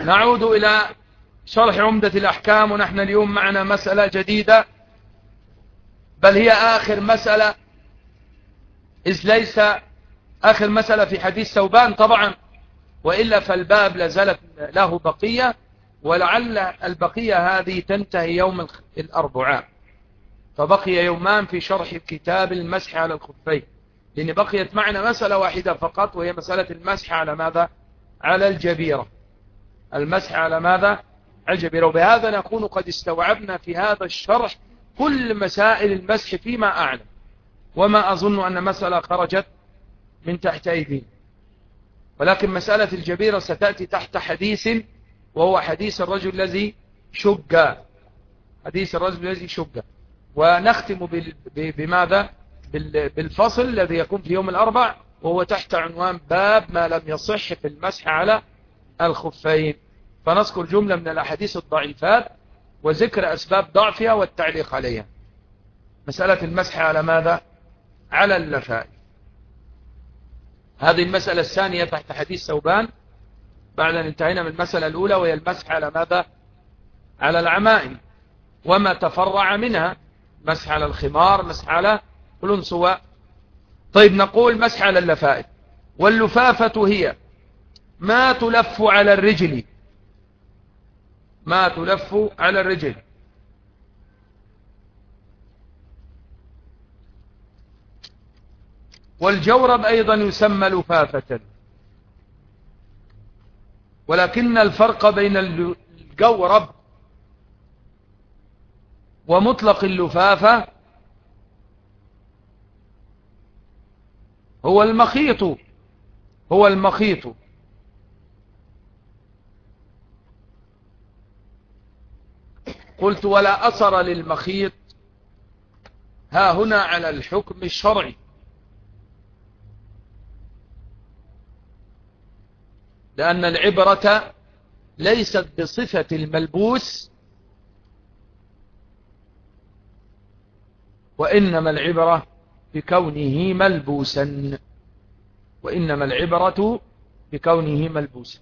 نعود إلى شرح عمدة الأحكام ونحن اليوم معنا مسألة جديدة بل هي آخر مسألة إذ ليس آخر مسألة في حديث ثوبان طبعا وإلا فالباب لازالت له بقية ولعل البقية هذه تنتهي يوم الأربعاء. فبقي يومان في شرح كتاب المسح على الخفين. لأن بقيت معنا مسألة واحدة فقط وهي مسألة المسح على ماذا؟ على الجبيرة. المسح على ماذا؟ الجبيرة وبهذا نكون قد استوعبنا في هذا الشرح كل مسائل المسح فيما أعلم. وما أظن أن مسألة خرجت من تحت أيدينا. ولكن مسألة الجبيرة ستأتي تحت حديث وهو حديث الرجل الذي شق. حديث الرجل الذي شق. ونختم بماذا؟ بالفصل الذي يكون في يوم الأربع وهو تحت عنوان باب ما لم يصح في المسح على الخفين. فنذكر جملة من الأحاديث الضعيفات وذكر أسباب ضعفها والتعليق عليها. مسألة المسح على ماذا؟ على اللفائف هذه المسألة الثانية تحت حديث ثوبان. بعد أن انتهينا من المسألة الأولى وهي المسح على ماذا؟ على العمائم. وما تفرع منها. مسح على الخمار مسح على كل سواء طيب نقول مسح على اللفائف واللفافة هي ما تلف على الرجل ما تلف على الرجل. والجورب أيضا يسمى لفافة. ولكن الفرق بين الجورب ومطلق اللفافة هو المخيط هو المخيط. قلت ولا أثر للمخيط. ها هنا على الحكم الشرعي. لأن العبرة ليست بصفة الملبوس وإنما العبرة بكونه ملبوسا. وإنما العبرة بكونه ملبوسا.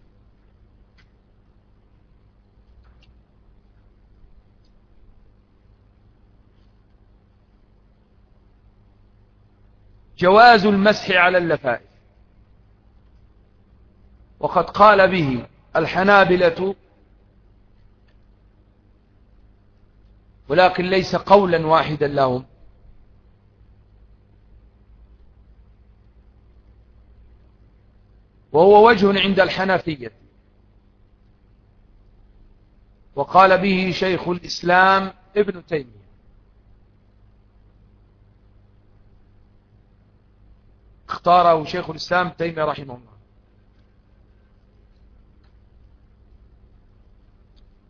جواز المسح على اللفائف. وقد قال به الحنابلة ولكن ليس قولا واحدا لهم. وهو وجه عند الحنفية. وقال به شيخ الإسلام ابن تيمية. اختاره شيخ الإسلام تيمية رحمه الله.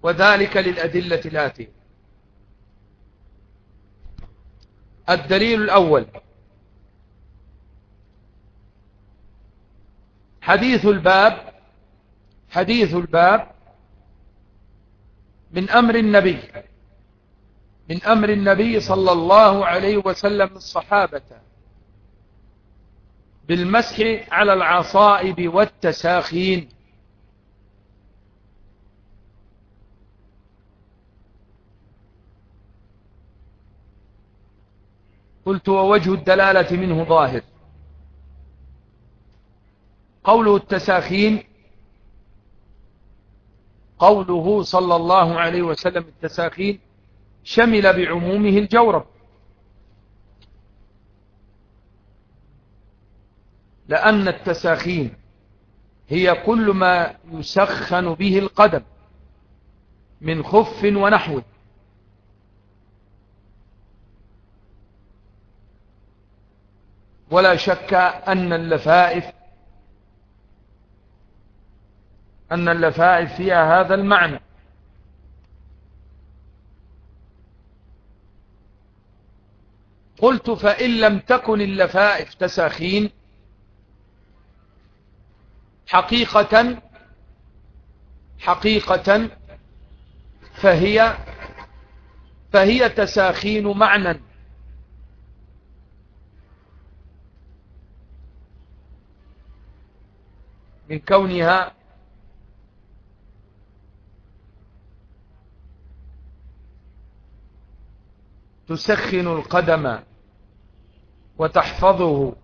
وذلك للأدلة الآتية. الدليل الأول. حديث الباب حديث الباب من أمر النبي من أمر النبي صلى الله عليه وسلم الصحابة. بالمسح على العصائب والتساخين. قلت ووجه الدلالة منه ظاهر. قوله التساخين قوله صلى الله عليه وسلم التساخين شمل بعمومه الجورب. لأن التساخين هي كل ما يسخن به القدم من خف ونحوه ولا شك أن اللفائف أن اللفائف فيها هذا المعنى. قلت فإن لم تكن اللفائف تساخين حقيقة حقيقة فهي فهي تساخين معنى. من كونها تسخن القدم وتحفظه.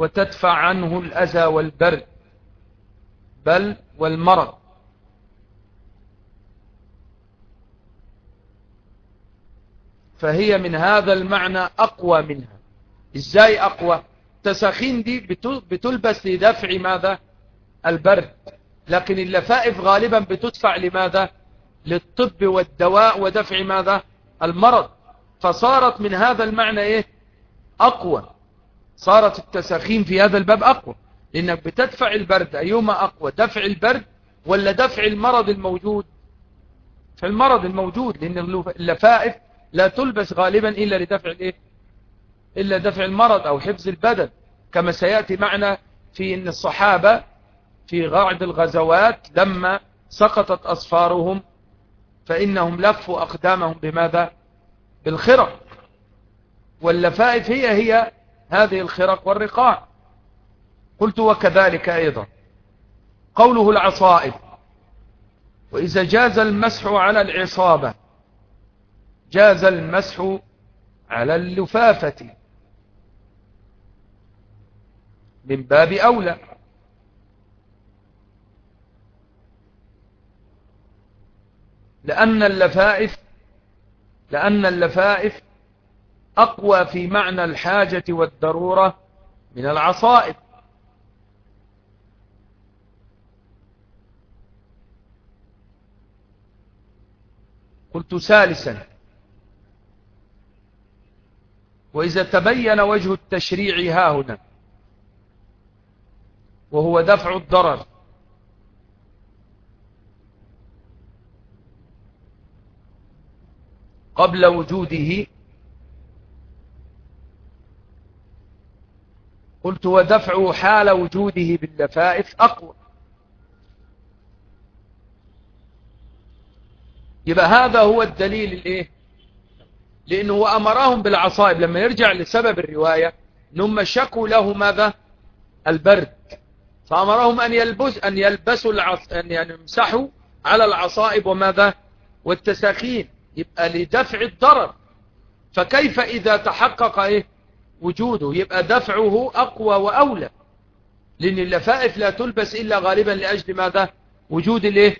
وتدفع عنه الأذى والبرد بل والمرض. فهي من هذا المعنى أقوى منها. إزاي أقوى؟ تساخين دي بتلبس لدفع ماذا؟ البرد لكن اللفائف غالبا بتدفع لماذا؟ للطب والدواء ودفع ماذا؟ المرض. فصارت من هذا المعنى إيه؟ أقوى. صارت التساخين في هذا الباب أقوى. لأنك بتدفع البرد أيهما أقوى؟ دفع البرد ولا دفع المرض الموجود؟ فالمرض الموجود لأن اللفائف لا تلبس غالبا إلا لدفع الإيه؟ إلا دفع المرض أو حفظ البدن. كما سيأتي معنا في إن الصحابة في بعض الغزوات لما سقطت أصفارهم فإنهم لفوا أقدامهم بماذا؟ بالخرق. واللفائف هي هي هذه الخرق والرقاع. قلت وكذلك أيضا. قوله العصائب. وإذا جاز المسح على العصابة. جاز المسح على اللفافة. من باب أولى. لأن اللفائف لأن اللفائف أقوى في معنى الحاجة والضرورة من العصائب. قلت ثالثا وإذا تبين وجه التشريع ها هنا وهو دفع الضرر. قبل وجوده قلت ودفعه حال وجوده باللفائف أقوى. يبقى هذا هو الدليل الايه لأنه أمرهم بالعصائب. لما يرجع لسبب الرواية انهم شكوا له ماذا؟ البرد. فأمرهم أن يلبس أن يلبسوا العص... أن يمسحوا على العصائب وماذا؟ والتساخين. يبقى لدفع الضرر. فكيف إذا تحقق إيه؟ وجوده يبقى دفعه أقوى وأولى. لأن اللفائف لا تلبس إلا غالبا لأجل ماذا؟ وجود الإيه؟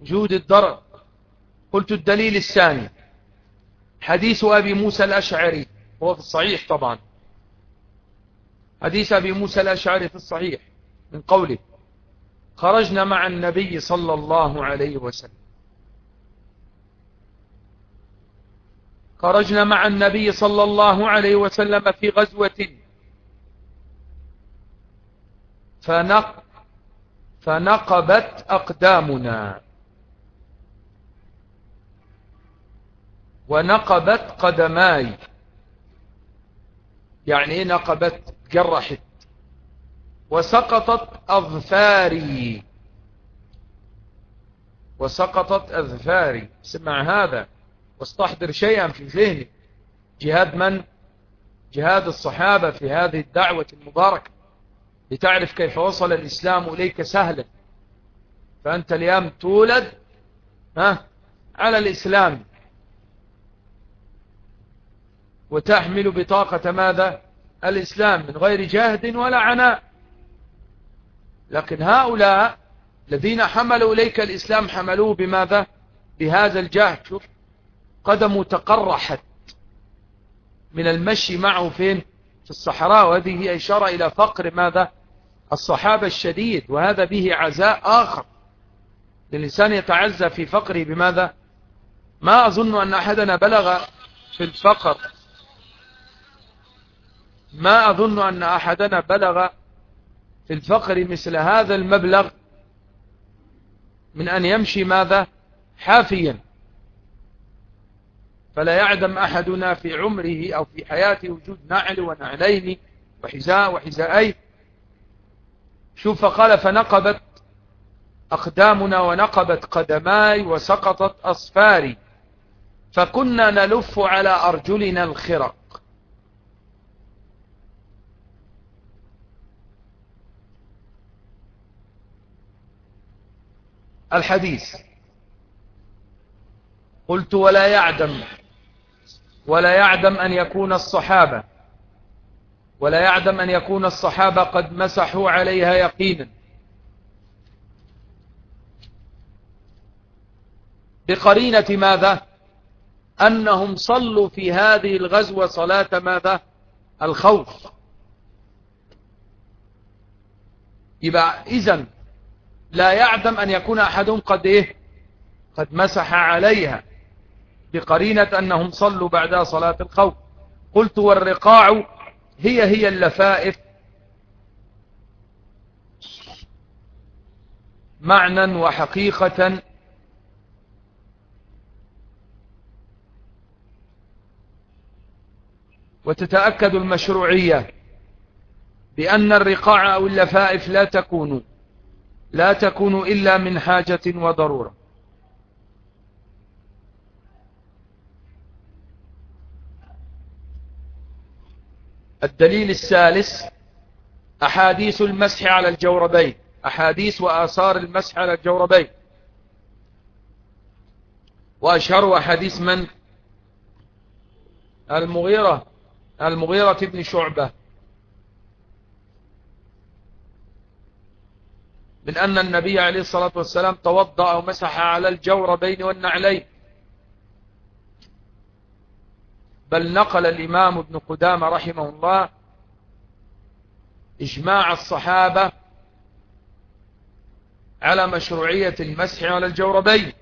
وجود الضرر قلت الدليل الثاني. حديث أبي موسى الأشعري هو في الصحيح طبعا. حديث أبي موسى الأشعري في الصحيح من قوله خرجنا مع النبي صلى الله عليه وسلم. خرجنا مع النبي صلى الله عليه وسلم في غزوة. فنق فنقبت أقدامنا. ونقبت قدماي. يعني إيه نقبت؟ جرحت. وسقطت أظفاري. وسقطت أظفاري. سمع هذا. واستحضر شيئا في ذهنك جهاد من؟ جهاد الصحابة في هذه الدعوة المباركة. لتعرف كيف وصل الإسلام إليك سهلا. فأنت اليوم تولد ها على الإسلام. وتحمل بطاقة ماذا؟ الإسلام من غير جهد ولا عناء. لكن هؤلاء الذين حملوا إليك الإسلام حملوه بماذا؟ بهذا الجهد. شوف قدمه تقرحت من المشي معه فين؟ في الصحراء. وهذه هي إشارة إلى فقر ماذا؟ الصحابة الشديد. وهذا به عزاء آخر. للإنسان يتعزى في فقره بماذا؟ ما أظن أن أحدنا بلغ في الفقر. ما أظن أن أحدنا بلغ في الفقر مثل هذا المبلغ من أن يمشي ماذا؟ حافيا. فلا يعدم أحدنا في عمره أو في حياته وجود نعل ونعلين وحذاء وحذاءين شوف فقال فنقبت أقدامنا ونقبت قدماي وسقطت أصفاري. فكنا نلف على أرجلنا الخرق. الحديث قلت ولا يعدم ولا يعدم أن يكون الصحابة. ولا يعدم أن يكون الصحابة قد مسحوا عليها يقينا. بقرينة ماذا؟ أنهم صلوا في هذه الغزوة صلاة ماذا؟ الخوف. يبقى إذن لا يعدم أن يكون أحدهم قد إيه؟ قد مسح عليها. بقرينة أنهم صلوا بعدها صلاة الخوف. قلت والرقاع هي هي اللفائف. معنى وحقيقة. وتتأكد المشروعية بأن الرقاع أو اللفائف لا تكون لا تكون إلا من حاجة وضرورة. الدليل الثالث أحاديث المسح على الجوربين. أحاديث وآثار المسح على الجوربين. وأشهر أحاديث من؟ المغيرة. المغيرة بن شعبة. من أن النبي عليه الصلاة والسلام توضأ ومسح على الجوربين والنعلين. بل نقل الإمام ابن قدام رحمه الله إجماع الصحابة على مشروعية المسح على الجوربين.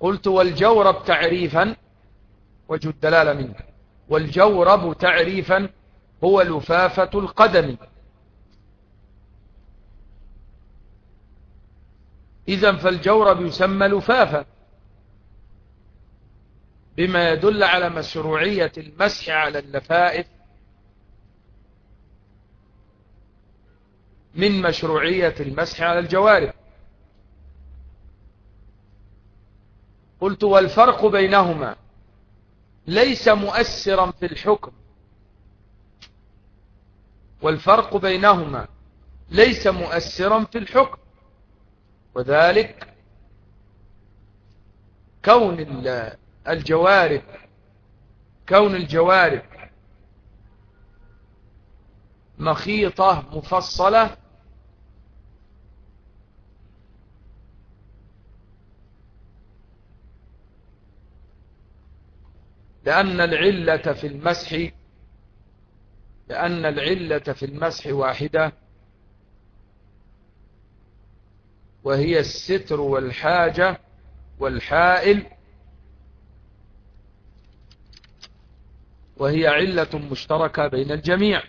قلت والجورب تعريفا وجه الدلالة منه. والجورب تعريفا هو لفافة القدم. إذا فالجورب يسمى لفافة. بما يدل على مشروعية المسح على اللفائف من مشروعية المسح على الجوارب. قلت والفرق بينهما ليس مؤثرا في الحكم. والفرق بينهما ليس مؤثرا في الحكم. وذلك كون الجوارب كون الجوارب مخيطة مفصلة لأن العلة في المسح لأن العلة في المسح واحدة وهي الستر والحاجة والحائل. وهي علة مشتركة بين الجميع.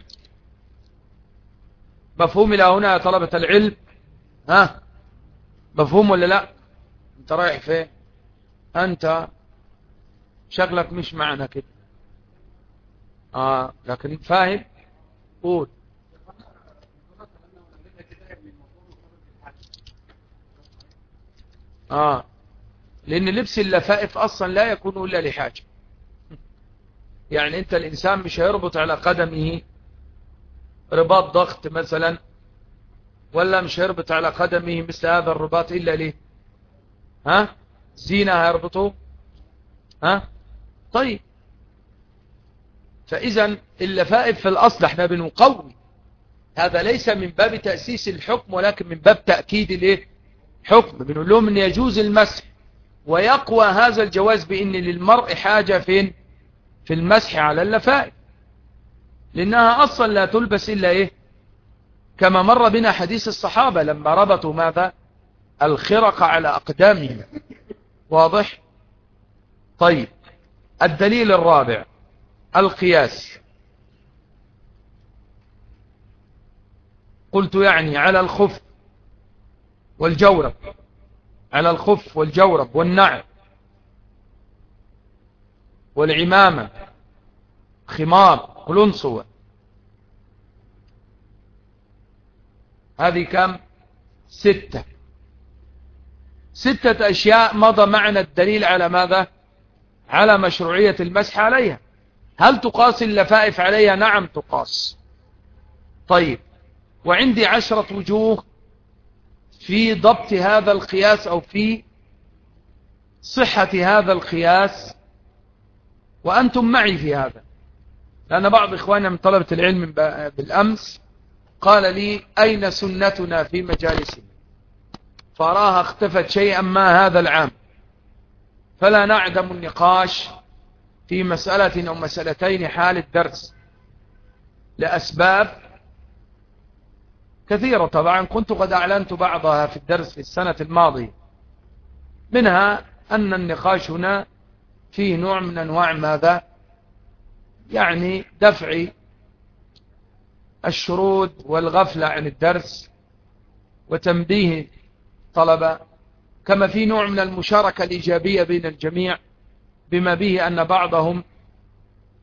مفهوم إلى هنا يا طلبة العلم؟ ها؟ مفهوم ولا لا؟ أنت رايح فين؟ أنت شغلك مش معنا كده. آه لكن فاهم؟ قول. آه لأن لبس اللفائف أصلا لا يكون إلا لحاجة. يعني انت الانسان مش هيربط على قدمه رباط ضغط مثلا ولا مش هيربط على قدمه مثل هذا الرباط إلا ليه؟ ها؟ زينة هيربطه؟ ها؟ طيب. فإذا اللفائف في الأصل إحنا بنقوي. هذا ليس من باب تأسيس الحكم ولكن من باب تأكيد الايه حكم. بنقول لهم إن يجوز المسح. ويقوى هذا الجواز بإن للمرء حاجة فين؟ في المسح على اللفائف لأنها أصلا لا تلبس إلا إيه؟ كما مر بنا حديث الصحابة لما ربطوا ماذا؟ الخرق على أقدامهم. واضح؟ طيب الدليل الرابع القياس. قلت يعني على الخف والجورب على الخف والجورب والنعل. والعمامة خمار قلنصوة هذه كم؟ ستة. ستة أشياء مضى معنا الدليل على ماذا؟ على مشروعية المسح عليها. هل تقاس اللفائف عليها؟ نعم تقاس. طيب وعندي عشرة وجوه في ضبط هذا القياس أو في صحة هذا القياس. وأنتم معي في هذا. لأن بعض إخواننا من طلبة العلم بالأمس قال لي أين سنتنا في مجالسنا؟ فراها اختفت شيئا ما هذا العام. فلا نعدم النقاش في مسألة أو مسألتين حال الدرس. لأسباب كثيرة. طبعا كنت قد أعلنت بعضها في الدرس في السنة الماضية. منها أن النقاش هنا فيه نوع من أنواع ماذا؟ يعني دفع الشرود والغفلة عن الدرس وتنبيه طلبة كما في نوع من المشاركة الإيجابية بين الجميع بما به أن بعضهم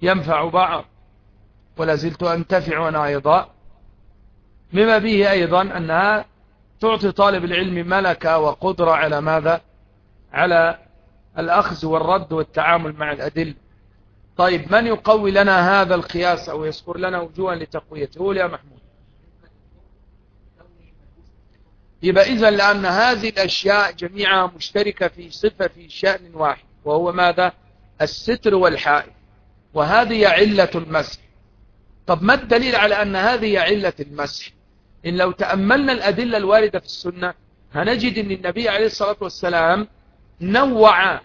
ينفع بعض ولا زلت أنتفع أنا أيضا. بما به أيضا أنها تعطي طالب العلم ملكة وقدرة على ماذا؟ على الأخذ والرد والتعامل مع الأدلة. طيب من يقوي لنا هذا القياس أو يذكر لنا وجوها لتقويته؟ يا محمود. يبقى إذا لأن هذه الأشياء جميعها مشتركة في صفة في شأن واحد وهو ماذا؟ الستر والحائل وهذه علة المسح. طب ما الدليل على أن هذه علة المسح؟ إن لو تأملنا الأدلة الواردة في السنة هنجد أن النبي عليه الصلاة والسلام نوع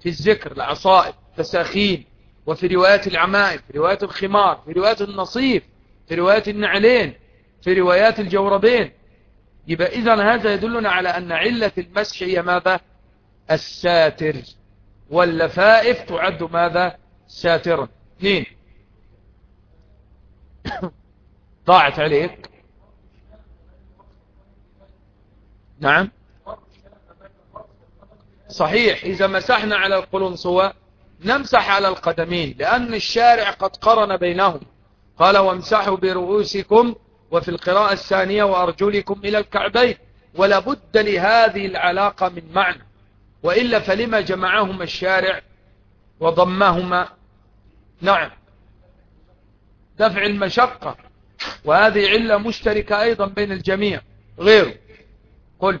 في الذكر العصائب تساخين وفي روايات العمائم في روايات الخمار في روايات النصيف في روايات النعلين في روايات الجوربين. يبقى إذا هذا يدلنا على أن علة المسح هي ماذا؟ الساتر. واللفائف تعد ماذا؟ ساترا اثنين. ضاعت عليك. نعم. صحيح إذا مسحنا على القلنصوة نمسح على القدمين لأن الشارع قد قرن بينهم. قال وامسحوا برؤوسكم وفي القراءة الثانية وأرجلكم إلى الكعبين ولا بد لهذه العلاقة من معنى. وإلا فلما جمعهما الشارع وضمهما نعم دفع المشقة. وهذه علة مشتركة أيضا بين الجميع غير قل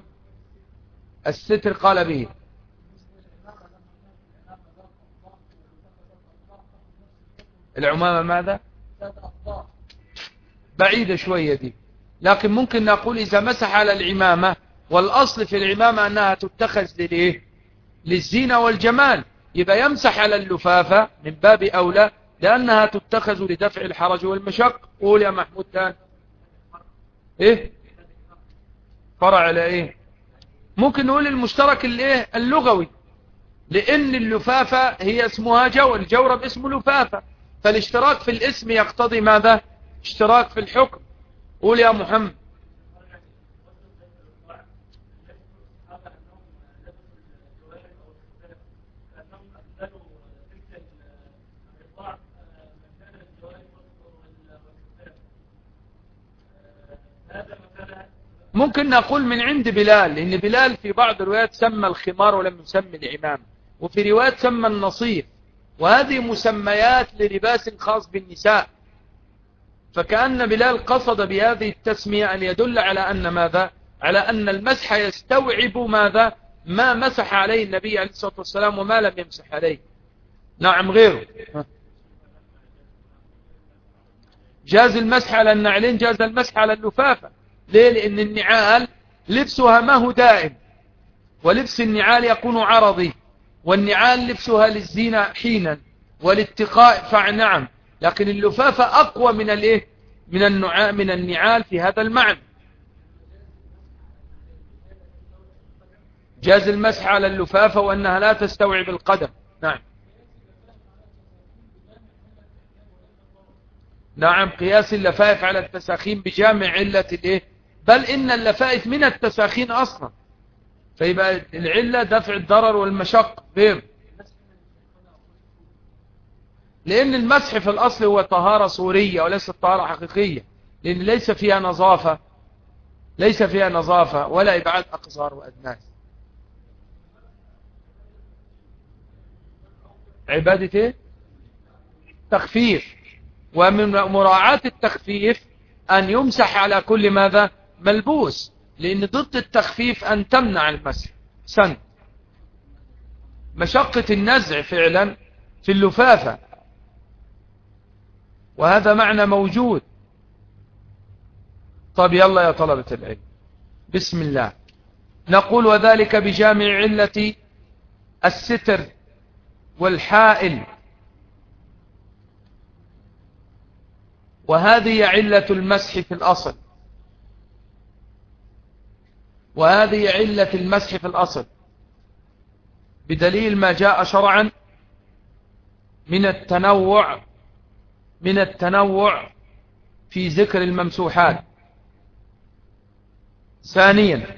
الستر قال به العمامة ماذا؟ بعيدة شوية دي. لكن ممكن نقول إذا مسح على العمامة والأصل في العمامة أنها تتخذ للإيه؟ للزينة والجمال. يبقى يمسح على اللفافة من باب أولى لأنها تتخذ لدفع الحرج والمشق قول يا محمود تان إيه؟ فرع على إيه؟ ممكن نقول المشترك الإيه؟ اللغوي. لأن اللفافة هي اسمها جو الجورب اسمه لفافة. فالاشتراك في الاسم يقتضي ماذا؟ اشتراك في الحكم. قول يا محمد. ممكن نقول من عند بلال لأن بلال في بعض الروايات سمى الخمار ولم يسمي العمام وفي روايات سمى النصير. وهذه مسميات للباس خاص بالنساء. فكأن بلال قصد بهذه التسمية أن يدل على أن ماذا؟ على أن المسح يستوعب ماذا؟ ما مسح عليه النبي عليه الصلاة والسلام وما لم يمسح عليه. نعم غيره. جاز المسح على النعلين جاز المسح على اللفافة. ليه؟ لأن النعال لبسها ما هو دائم. ولبس النعال يكون عرضي. والنعال لبسها للزينة حينا والاتقاء فنعم لكن اللفافة أقوى من الإيه؟ من النعاء من النعال في هذا المعنى. جاز المسح على اللفافة وأنها لا تستوعب القدم. نعم. نعم قياس اللفائف على التساخين بجامع علة الإيه؟ بل إن اللفائف من التساخين أصلا. فيبقى العلة دفع الضرر والمشق غير. لأن المسح في الأصل هو طهارة صورية وليست طهارة حقيقية. لأن ليس فيها نظافة ليس فيها نظافة ولا إبعاد أقصار وأدناس عبادة إيه؟ تخفيف. ومن مراعاة التخفيف أن يمسح على كل ماذا؟ ملبوس. لأن ضد التخفيف أن تمنع المسح. سن. مشقة النزع فعلا في اللفافة. وهذا معنى موجود. طب يلا يا طلبة العلم. بسم الله. نقول وذلك بجامع علة الستر والحائل. وهذه علة المسح في الأصل. وهذه علة المسح في الأصل. بدليل ما جاء شرعا من التنوع من التنوع في ذكر الممسوحات. ثانيا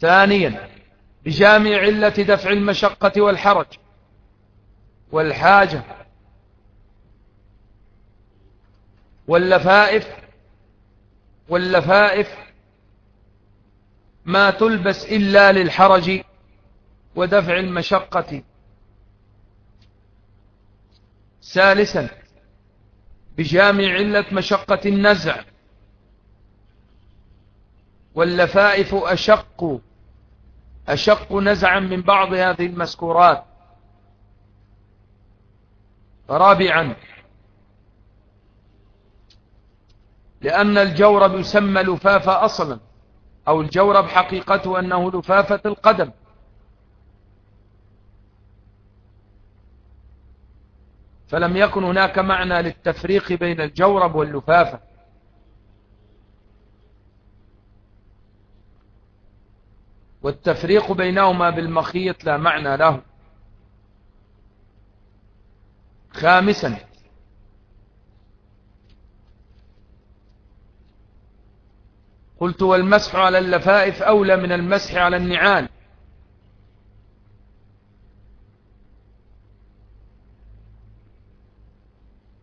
ثانيا بجامع علة دفع المشقة والحرج. والحاجة واللفائف واللفائف ما تلبس إلا للحرج ودفع المشقة. ثالثا بجامع علة مشقة النزع. واللفائف أشق أشق نزعا من بعض هذه المذكورات. رابعا لأن الجورب يسمى لفافة أصلا. أو الجورب حقيقته أنه لفافة القدم. فلم يكن هناك معنى للتفريق بين الجورب واللفافة. والتفريق بينهما بالمخيط لا معنى له. خامسا قلت والمسح على اللفائف أولى من المسح على النعال.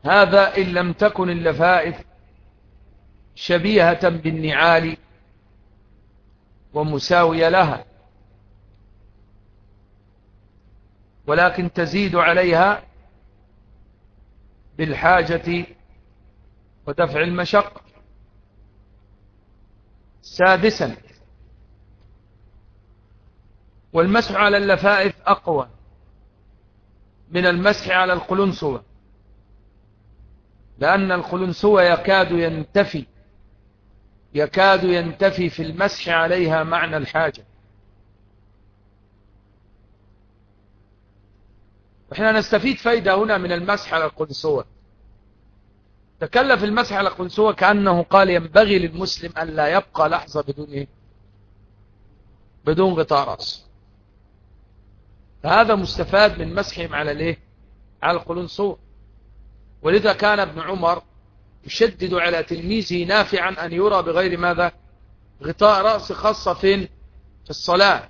هذا إن لم تكن اللفائف شبيهة بالنعال ومساوية لها. ولكن تزيد عليها بالحاجة ودفع المشق سادسا. والمسح على اللفائف أقوى من المسح على القلنسوة لأن القلنسوة يكاد ينتفي يكاد ينتفي في المسح عليها معنى الحاجة. وإحنا نستفيد فايدة هنا من المسح على القلنسوة. تكلف المسح على القنسوة كأنه قال ينبغي للمسلم أن لا يبقى لحظة بدون إيه؟ بدون غطاء رأس فهذا مستفاد من مسحهم على الايه على القلنسوة ولذا كان ابن عمر يشدد على تلميذه نافعا أن يرى بغير ماذا؟ غطاء رأس خاصة فين في الصلاة.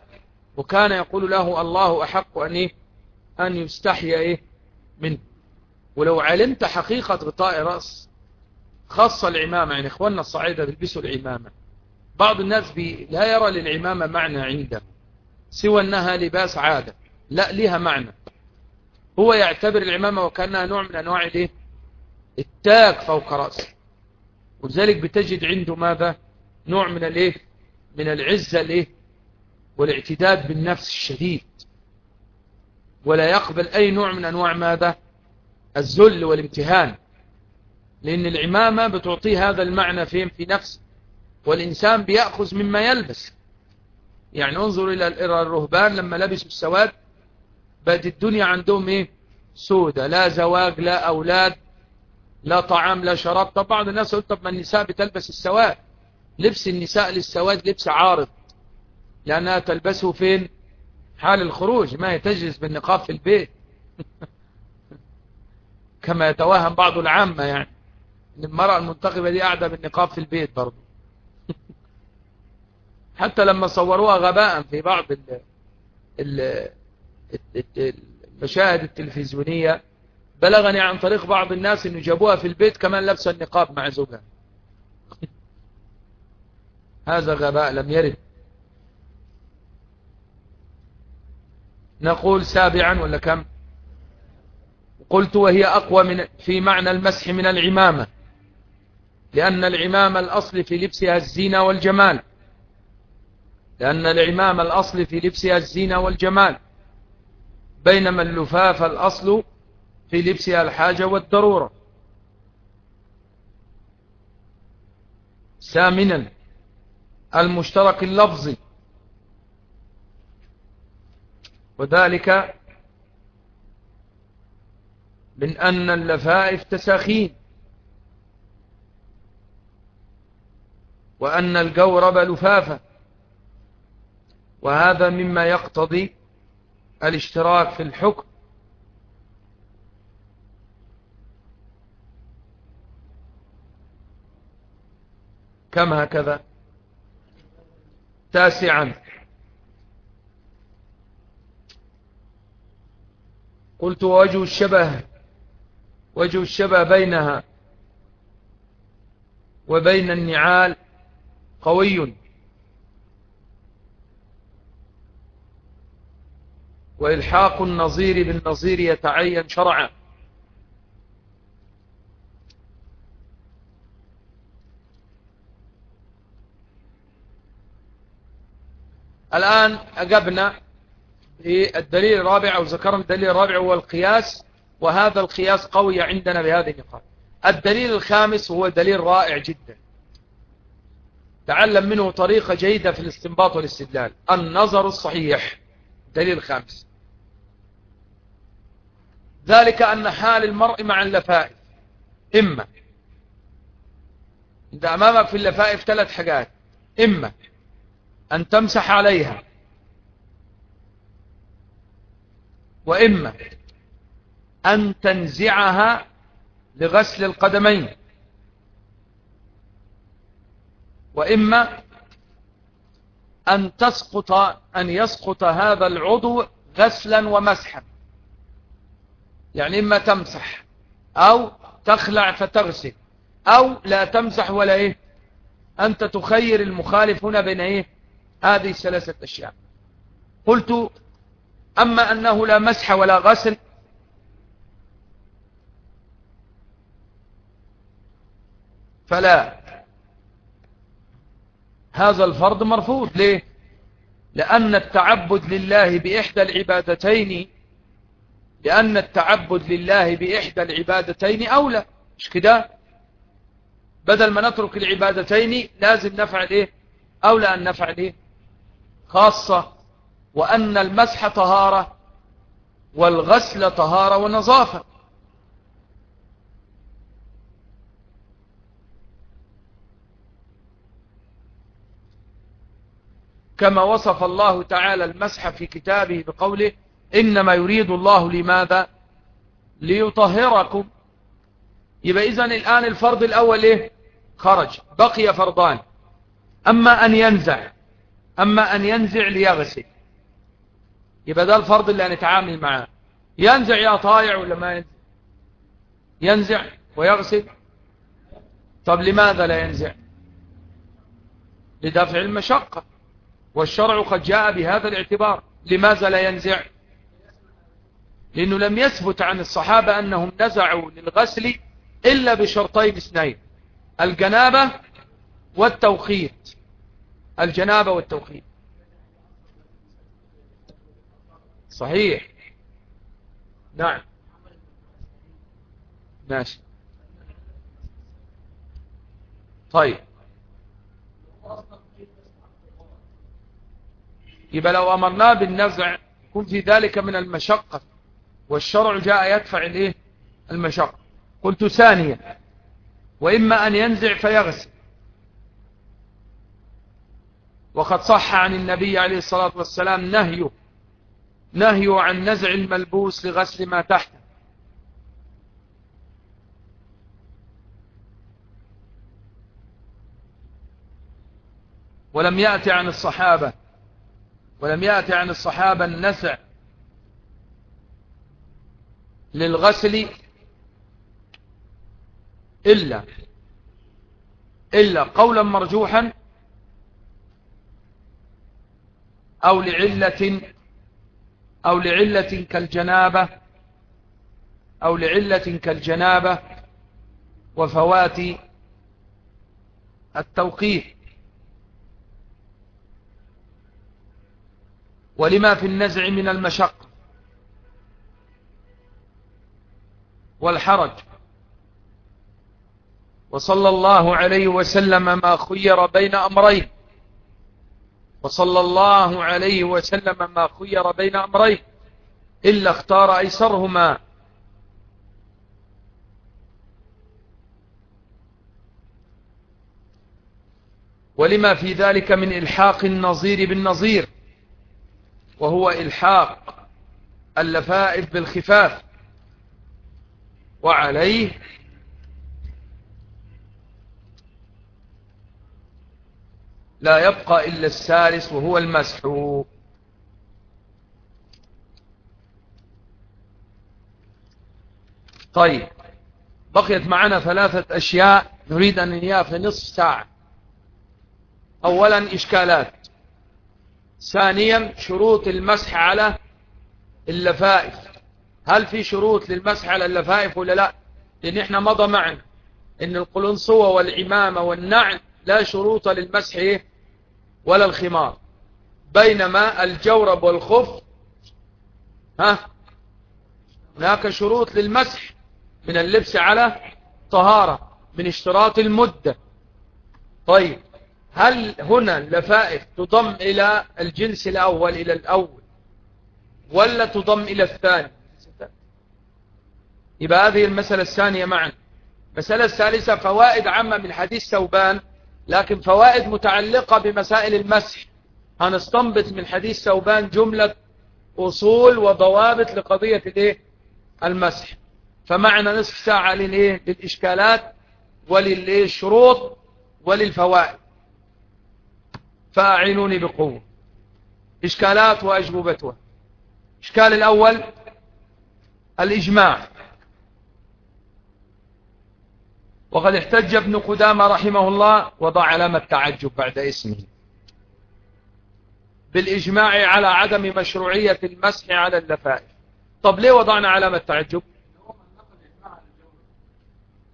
وكان يقول له الله أحق أن, إيه؟ أن يستحي إيه؟ منه. ولو علمت حقيقة غطاء رأس خاصة العمامة يعني إخواننا الصعيدة بيلبسوا العمامة. بعض الناس بي لا يرى للعمامة معنى عنده سوى أنها لباس عادة لا لها معنى. هو يعتبر العمامة وكأنها نوع من أنواع الايه التاج فوق رأسه ولذلك بتجد عنده ماذا؟ نوع من الإيه؟ من العزة الإيه؟ والاعتداد بالنفس الشديد. ولا يقبل أي نوع من أنواع ماذا؟ الذل والامتهان. لأن العمامة بتعطيه هذا المعنى فين في نفسه والإنسان بيأخذ مما يلبس. يعني انظر إلى الرهبان لما لبسوا السواد. بقت الدنيا عندهم إيه؟ سودة لا زواج لا أولاد لا طعام لا شراب. طب بعض الناس قلت طب ما النساء بتلبس السواد. لبس النساء للسواد لبس عارض. لأنها تلبسه فين؟ حال الخروج. ما هي تجلس بالنقاب في البيت. كما يتوهم بعض العامة يعني. إن المرأة المنتقبة دي قاعدة بالنقاب في البيت برضو حتى لما صوروها غباء في بعض المشاهد التلفزيونية بلغني عن طريق بعض الناس إنه جابوها في البيت كمان لابسة النقاب مع زوجها. هذا غباء لم يرد. نقول سابعا ولا كم؟ قلت وهي أقوى من في معنى المسح من العمامة لأن العمامة الأصل في لبسها الزينة والجمال. لأن العمام الأصل في لبسها الزينة والجمال. بينما اللفاف الأصل في لبسها الحاجة والضرورة. ثامنا المشترك اللفظي. وذلك من أن اللفائف تساخين. وأن الجورب لفافة. وهذا مما يقتضي الاشتراك في الحكم. كم هكذا؟ تاسعا. قلت وجه الشبه وجه الشبه بينها وبين النعال قوي. وإلحاق النظير بالنظير يتعين شرعا. الآن أجبنا الدليل الرابع أو ذكرنا الدليل الرابع هو القياس وهذا القياس قوي عندنا بهذه النقاط. الدليل الخامس هو دليل رائع جدا. تعلم منه طريقة جيدة في الاستنباط والاستدلال. النظر الصحيح. دليل الخامس ذلك أن حال المرء مع اللفائف. إما. إذا أمامك في اللفائف ثلاث حاجات. إما. أن تمسح عليها. وإما. أن تنزعها لغسل القدمين. وإما أن تسقط أن يسقط هذا العضو غسلا ومسحا. يعني إما تمسح أو تخلع فتغسل أو لا تمسح ولا إيه. أنت تخير المخالف هنا بين إيه؟ هذه الثلاثة أشياء. قلت أما أنه لا مسح ولا غسل فلا. هذا الفرض مرفوض. ليه؟ لأن التعبد لله بإحدى العبادتين لأن التعبد لله بإحدى العبادتين أولى. مش كده؟ بدل ما نترك العبادتين لازم نفعل إيه؟ أولى أن نفعل إيه؟ خاصة. وأن المسح طهارة والغسل طهارة ونظافة. كما وصف الله تعالى المسح في كتابه بقوله إنما يريد الله لماذا؟ ليطهركم. يبقى إذن الآن الفرض الأول إيه؟ خرج بقي فرضان. أما أن ينزع أما أن ينزع ليغسل. يبقى ده الفرض اللي هنتعامل معاه. ينزع يا طايع ولا ما ينزع؟ ينزع ويغسل. طب لماذا لا ينزع؟ لدفع المشقة. والشرع قد جاء بهذا الاعتبار. لماذا لا ينزع؟ لأنه لم يثبت عن الصحابة أنهم نزعوا للغسل إلا بشرطين اثنين. الجنابة والتوخيت. الجنابة والتوخيت. صحيح. نعم. ماشي. طيب. يبقى لو أمرناه بالنزع يكون في ذلك من المشقة. والشرع جاء يدفع الإيه؟ المشقة. قلت ثانيا وإما أن ينزع فيغسل. وقد صح عن النبي عليه الصلاة والسلام نهيه نهيه عن نزع الملبوس لغسل ما تحته. ولم يأتي عن الصحابة ولم يأتي عن الصحابة النسع للغسل إلا إلا قولا مرجوحا أو لعلة أو لعلة كالجنابة أو لعلة كالجنابة وفوات التوقيت. ولما في النزع من المشق والحرج. وصلى الله عليه وسلم ما خير بين أمرين. وصلى الله عليه وسلم ما خير بين أمرين. إلا اختار أيسرهما. ولما في ذلك من إلحاق النظير بالنظير. وهو إلحاق اللفائف بالخفاف وعليه لا يبقى إلا السالس وهو المسح. طيب بقيت معنا ثلاثة أشياء نريد أن ننهيها في نصف ساعة. أولا إشكالات. ثانيا شروط المسح على اللفائف. هل في شروط للمسح على اللفائف ولا لا؟ لأن إحنا مضى معنا إن القلنصوة والعمامة والنعل لا شروط للمسح إيه؟ ولا الخمار. بينما الجورب والخف ها هناك شروط للمسح من اللبس على طهارة من اشتراط المدة. طيب هل هنا اللفائف تضم إلى الجنس الأول إلى الأول ولا تضم إلى الثاني؟ يبقى هذه المسألة الثانية معا المسألة الثالثة فوائد عامة من حديث ثوبان لكن فوائد متعلقة بمسائل المسح. هنستنبط من حديث ثوبان جملة أصول وضوابط لقضية الايه المسح. فمعنا نصف ساعة للإيه؟ للإشكالات وللشروط وللفوائد. فأعينوني بقوة. إشكالات وأجوبتها إشكال الأول الإجماع. وقد احتج ابن قدامة رحمه الله وضع علامة تعجب بعد اسمه. بالإجماع على عدم مشروعية المسح على اللفائف طب ليه وضعنا علامة تعجب؟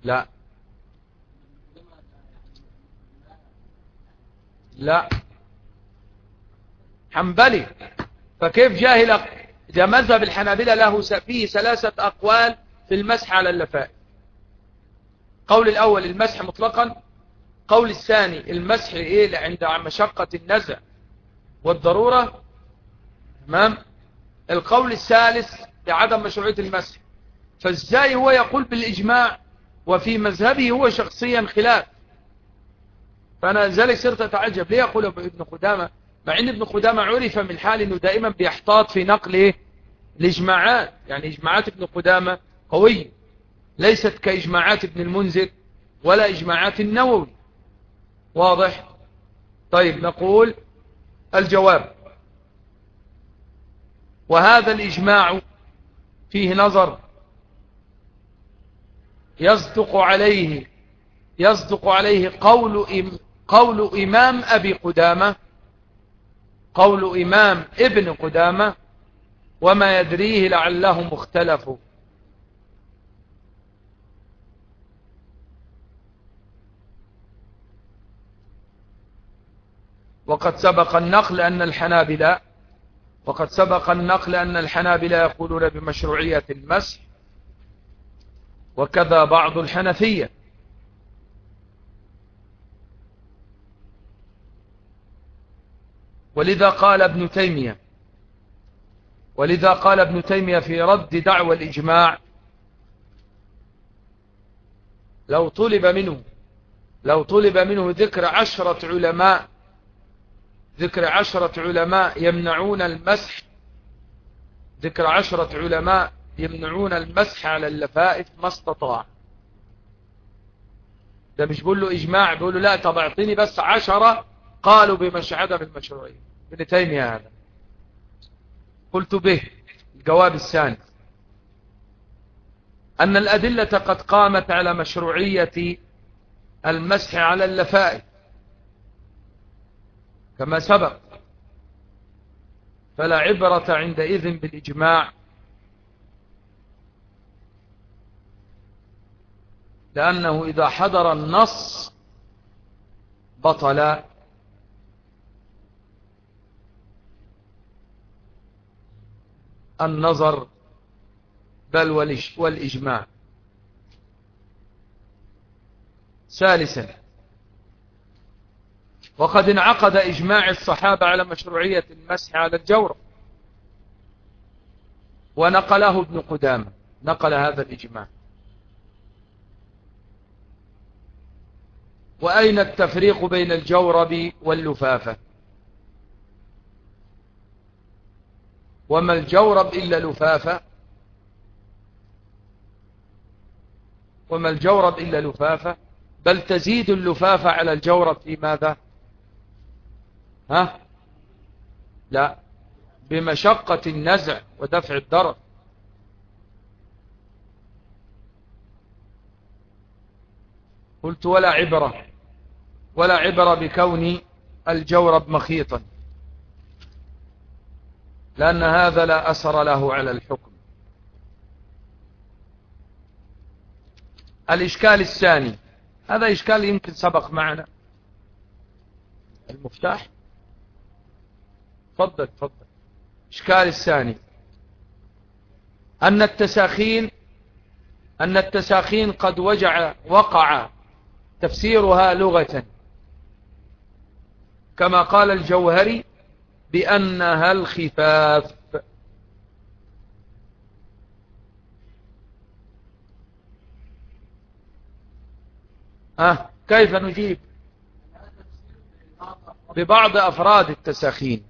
لا. لا. حنبلي. فكيف جاهل إذا مذهب الحنابلة له فيه ثلاثة أقوال في المسح على اللفائف قول الأول المسح مطلقا قول الثاني المسح إيه؟ عند مشقة النزع والضرورة. تمام؟ القول الثالث لعدم مشروعية المسح. فازاي هو يقول بالإجماع وفي مذهبه هو شخصيا خلاف. فأنا ذلك صرت أتعجب. ليه يقول ابن قدامة مع إن ابن قدامة عرف من حال إنه دائما بيحتاط في نقل إيه الاجماعات يعني إجماعات ابن قدامة قوية ليست كإجماعات ابن المنذر ولا إجماعات النووي. واضح؟ طيب نقول الجواب. وهذا الإجماع فيه نظر يصدق عليه يصدق عليه قول قول إمام أبي قدامة قول إمام ابن قدامة وما يدريه لعلهم اختلفوا. وقد سبق النقل أن الحنابلة وقد سبق النقل أن الحنابلة يقولون بمشروعية المسح وكذا بعض الحنفية. ولذا قال ابن تيمية ولذا قال ابن تيمية في رد دعوى الإجماع لو طلب منه لو طلب منه ذكر عشرة علماء ذكر عشرة علماء يمنعون المسح ذكر عشرة علماء يمنعون المسح على اللفائف ما استطاع. ده مش بقول له إجماع بقول له لا طب أعطيني بس عشرة قالوا بمش عدم المشروعية ابن تيمية هذا. قلت به الجواب الثاني. أن الأدلة قد قامت على مشروعية المسح على اللفائف كما سبق. فلا عبرة عندئذ بالإجماع. لأنه إذا حضر النص بطل النظر بل والإجماع. ثالثا وقد انعقد إجماع الصحابة على مشروعية المسح على الجورة ونقله ابن قدامة نقل هذا الإجماع. وأين التفريق بين الجورب واللفافة؟ وما الجورب إلا لفافة. وما الجورب إلا لفافة. بل تزيد اللفافة على الجورب في ماذا؟ ها؟ لا. بمشقة النزع ودفع الضرر. قلت ولا عبرة. ولا عبرة بكون الجورب مخيطا. لأن هذا لا أثر له على الحكم. الإشكال الثاني هذا إشكال يمكن سبق معنا. المفتاح؟ تفضل تفضل. إشكال الثاني أن التساخين أن التساخين قد وجع وقع تفسيرها لغة. كما قال الجوهري بأنها الخفاف. أه كيف نجيب؟ ببعض أفراد التساخين.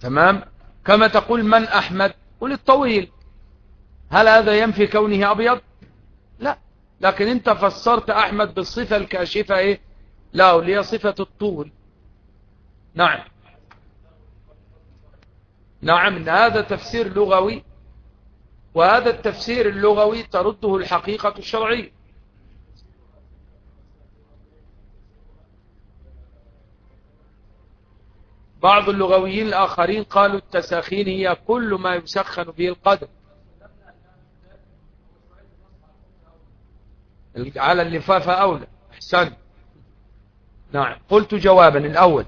تمام؟ كما تقول من أحمد؟ قل الطويل. هل هذا ينفي كونه أبيض؟ لا. لكن انت فسرت أحمد بالصفة الكاشفة إيه؟ لا اللي صفة الطول. نعم. نعم هذا تفسير لغوي وهذا التفسير اللغوي ترده الحقيقة الشرعية. بعض اللغويين الآخرين قالوا التساخين هي كل ما يسخن به القدم على اللفافة أولى. أحسن نعم. قلت جوابا الأول.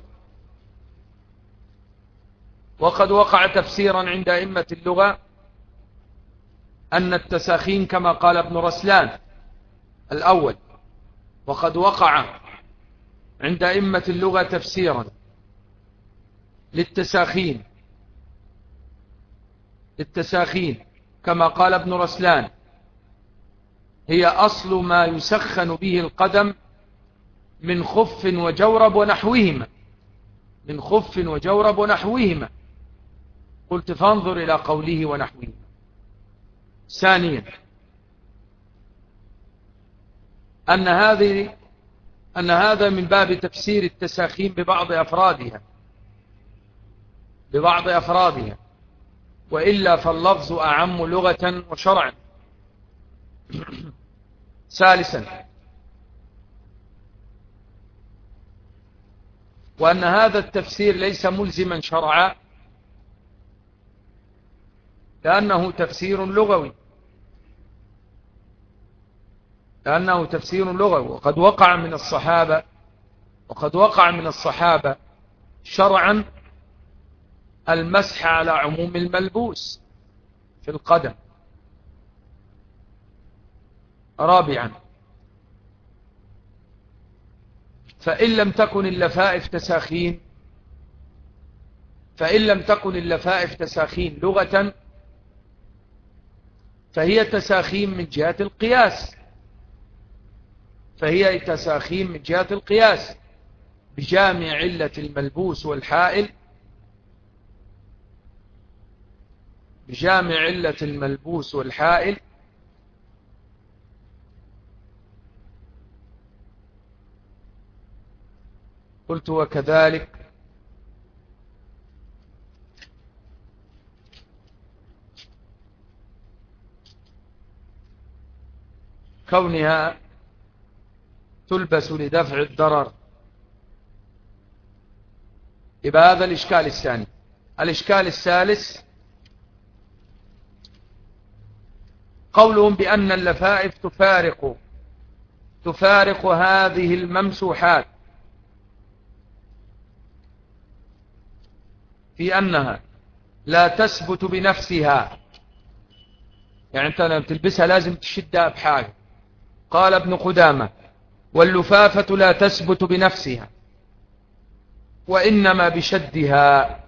وقد وقع تفسيرا عند أئمة اللغة أن التساخين كما قال ابن رسلان الأول وقد وقع عند أئمة اللغة تفسيرا للتساخين للتساخين كما قال ابن رسلان هي أصل ما يسخن به القدم من خف وجورب ونحوهما من خف وجورب ونحوهما. قلت فانظر إلى قوله ونحوهما ثانيا أن هذه أن هذا من باب تفسير التساخين ببعض أفرادها. ببعض أفرادها. وإلا فاللفظ أعم لغة وشرعا. ثالثا وأن هذا التفسير ليس ملزما شرعا. لأنه تفسير لغوي. لأنه تفسير لغوي. وقد وقع من الصحابة وقد وقع من الصحابة شرعا المسح على عموم الملبوس في القدم. رابعا فإن لم تكن اللفائف تساخين فإن لم تكن اللفائف تساخين لغة فهي تساخين من جهة القياس. فهي تساخين من جهة القياس. بجامع علة الملبوس والحائل. بجامع علة الملبوس والحائل. قلت وكذلك كونها تلبس لدفع الضرر. يبقى هذا الإشكال الثاني. الإشكال الثالث قولهم بأن اللفائف تفارق تفارق هذه الممسوحات. في أنها لا تثبت بنفسها. يعني أنت لما تلبسها لازم تشدها بحاجة. قال ابن قدامة واللفافة لا تثبت بنفسها وإنما بشدها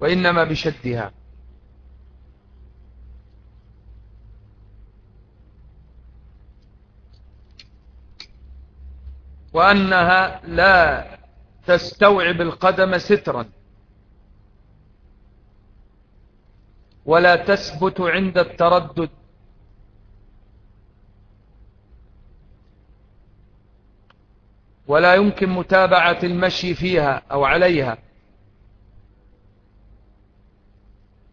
وإنما بشدها. وأنها لا تستوعب القدم سترا ولا تثبت عند التردد. ولا يمكن متابعة المشي فيها أو عليها.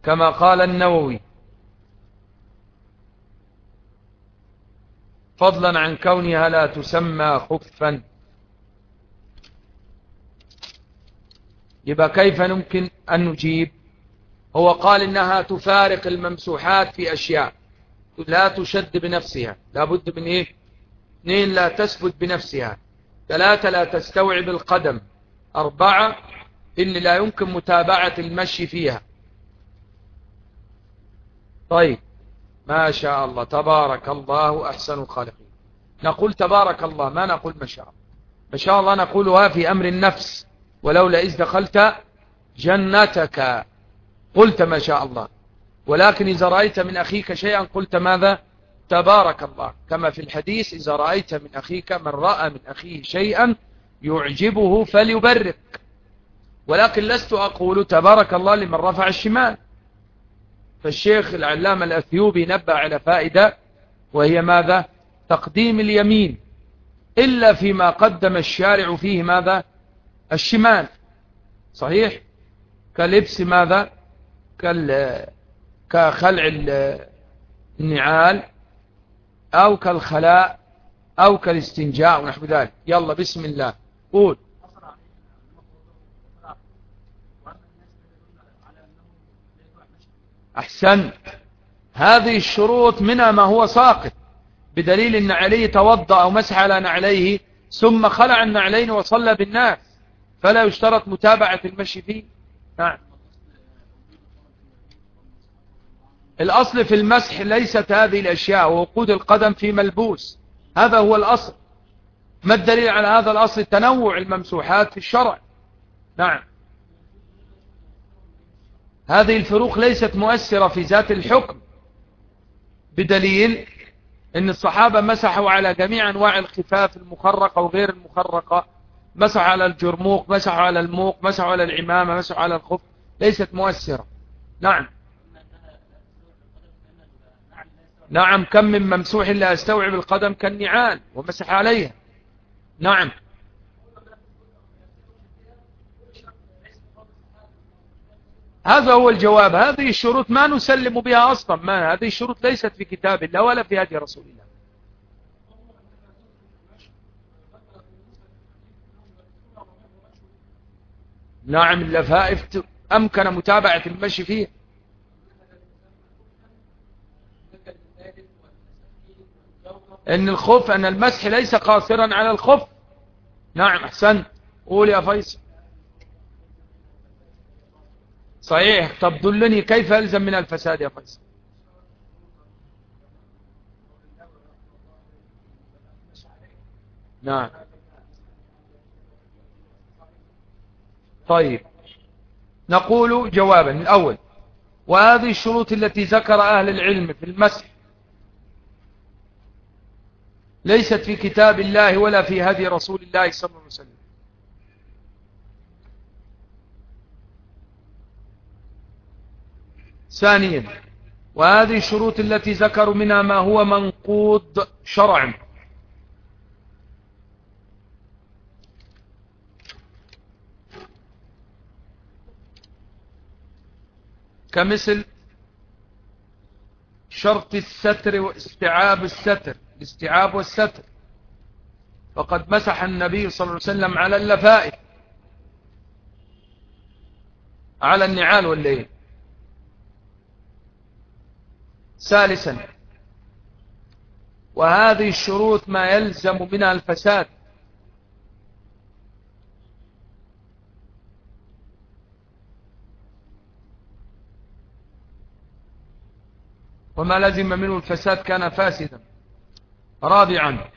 كما قال النووي فضلا عن كونها لا تسمى خفا. يبقى كيف يمكن أن نجيب؟ هو قال إنها تفارق الممسوحات في أشياء. لا تشد بنفسها. لابد من إيه؟ اثنين لا تثبت بنفسها. ثلاثة لا تستوعب القدم. أربعة إن لا يمكن متابعة المشي فيها. طيب ما شاء الله. تبارك الله أحسن الخالقين. نقول تبارك الله ما نقول ما شاء الله. ما شاء الله نقولها في أمر النفس. ولولا إذ دخلت جنتك. قلت ما شاء الله. ولكن إذا رأيت من أخيك شيئا قلت ماذا؟ تبارك الله. كما في الحديث إذا رأيت من أخيك من رأى من أخيه شيئا يعجبه فليبرك ولكن لست أقول تبارك الله لمن رفع الشمال. فالشيخ العلامة الأثيوبي نبه على فائدة وهي ماذا؟ تقديم اليمين. إلا فيما قدم الشارع فيه ماذا؟ الشمال. صحيح؟ كلبس ماذا؟ كخلع النعال. أو كالخلاء أو كالاستنجاء ونحو ذلك. يلا بسم الله. قول. أحسنت هذه الشروط منها ما هو ساقط بدليل أن عليه توضأ أو مسح على نعليه ثم خلع النعلين وصلى بالناس. فلا يشترط متابعة المشي فيه. نعم. الأصل في المسح ليست هذه الأشياء ووقود القدم في ملبوس. هذا هو الأصل. ما الدليل على هذا الأصل؟ تنوع الممسوحات في الشرع. نعم. هذه الفروق ليست مؤثرة في ذات الحكم بدليل إن الصحابة مسحوا على جميع أنواع الخفاف المخرقة وغير المخرقة. مسحوا على الجرموق مسحوا على الموق مسحوا على العمامة مسحوا على الخف. ليست مؤثرة. نعم. نعم كم من ممسوح لا يستوعب القدم كالنعال ومسح عليها. نعم. هذا هو الجواب. هذه الشروط ما نسلم بها أصلا. ما هذه الشروط ليست في كتاب الله ولا في هدي رسول الله. نعم اللفائف أمكن متابعة المشي فيه. إن الخف أن المسح ليس قاصرا على الخف نعم احسنت قول يا فيصل. صحيح. طب دلني كيف يلزم من الفساد يا فيصل؟ نعم. طيب. نقول جوابا. الأول وهذه الشروط التي ذكر أهل العلم في المسح ليست في كتاب الله ولا في هدي رسول الله صلى الله عليه وسلم. ثانيا وهذه الشروط التي ذكروا منها ما هو منقوض شرعا. كمثل شرط الستر واستعاب الستر. الاستيعاب والستر. فقد مسح النبي صلى الله عليه وسلم على اللفائف على النعال والليل. ثالثا. وهذه الشروط ما يلزم منها الفساد. وما لزم منه الفساد كان فاسدا. رابعا.